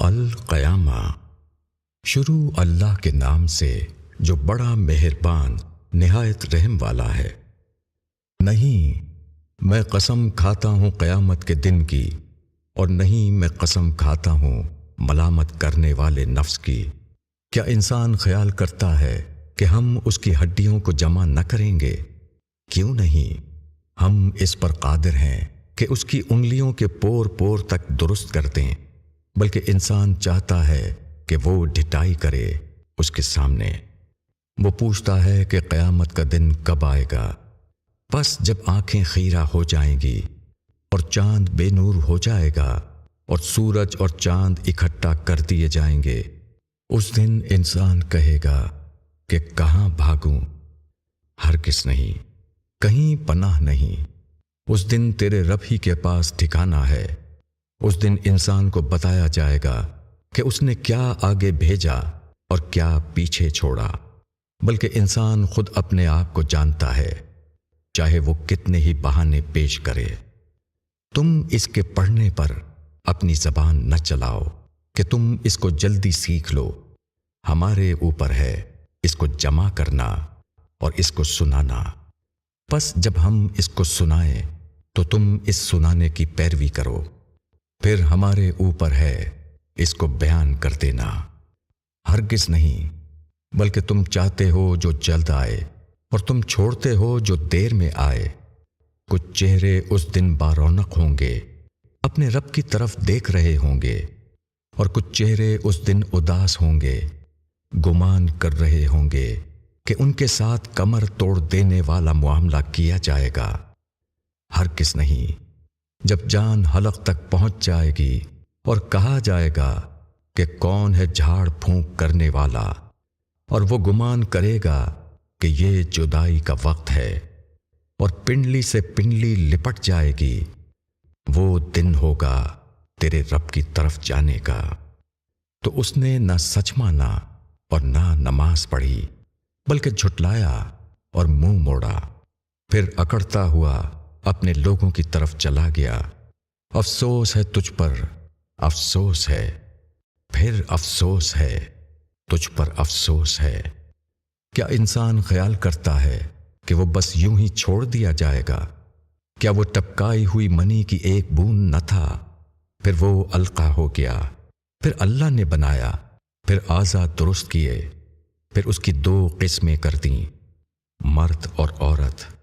القیامہ۔ شروع اللہ کے نام سے جو بڑا مہربان، نہایت رحم والا ہے۔ نہیں، میں قسم کھاتا ہوں قیامت کے دن کی، اور نہیں، میں قسم کھاتا ہوں ملامت کرنے والے نفس کی۔ کیا انسان خیال کرتا ہے کہ ہم اس کی ہڈیوں کو جمع نہ کریں گے؟ کیوں نہیں؟ ہم اس پر قادر ہیں کہ اس کی انگلیوں کے پور پور تک درست کر دیں۔ بلکہ انسان چاہتا ہے کہ وہ ڈھٹائی کرے اس کے سامنے۔ وہ پوچھتا ہے کہ قیامت کا دن کب آئے گا۔ بس جب آنکھیں خیرہ ہو جائیں گی اور چاند بے نور ہو جائے گا اور سورج اور چاند اکٹھا کر دیے جائیں گے، اس دن انسان کہے گا کہ کہاں بھاگوں؟ ہر کس نہیں، کہیں پناہ نہیں۔ اس دن تیرے رب ہی کے پاس ٹھکانا ہے۔ اس دن انسان کو بتایا جائے گا کہ اس نے کیا آگے بھیجا اور کیا پیچھے چھوڑا، بلکہ انسان خود اپنے آپ کو جانتا ہے، چاہے وہ کتنے ہی بہانے پیش کرے۔ تم اس کے پڑھنے پر اپنی زبان نہ چلاؤ کہ تم اس کو جلدی سیکھ لو۔ ہمارے اوپر ہے اس کو جمع کرنا اور اس کو سنانا۔ بس جب ہم اس کو سنائیں تو تم اس سنانے کی پیروی کرو۔ پھر ہمارے اوپر ہے، اس کو بیان کر دینا۔ ہرگز نہیں، بلکہ تم چاہتے ہو جو جلد آئے اور تم چھوڑتے ہو جو دیر میں آئے۔ کچھ چہرے اس دن بارونق ہوں گے، اپنے رب کی طرف دیکھ رہے ہوں گے۔ اور کچھ چہرے اس دن اداس ہوں گے، گمان کر رہے ہوں گے کہ ان کے ساتھ کمر توڑ دینے والا معاملہ کیا جائے گا۔ ہر کس نہیں۔ جب جان حلق تک پہنچ جائے گی اور کہا جائے گا کہ کون ہے جھاڑ پھونک کرنے والا، اور وہ گمان کرے گا کہ یہ جدائی کا وقت ہے اور پنڈلی سے پنڈلی لپٹ جائے گی، وہ دن ہوگا تیرے رب کی طرف جانے کا۔ تو اس نے نہ سچ مانا اور نہ نماز پڑھی، بلکہ جھٹلایا اور منہ موڑا، پھر اکڑتا ہوا اپنے لوگوں کی طرف چلا گیا۔ افسوس ہے تجھ پر، افسوس ہے۔ پھر افسوس ہے، تجھ پر افسوس ہے۔ کیا انسان خیال کرتا ہے کہ وہ بس یوں ہی چھوڑ دیا جائے گا؟ کیا وہ ٹپکائی ہوئی منی کی ایک بون نہ تھا؟ پھر وہ القا ہو گیا۔ پھر اللہ نے بنایا۔ پھر آزاد درست کیے۔ پھر اس کی دو قسمیں کر دیں۔ مرد اور عورت۔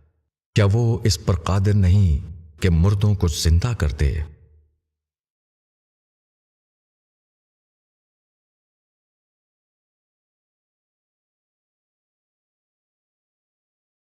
کیا وہ اس پر قادر نہیں کہ مردوں کو زندہ کر دے؟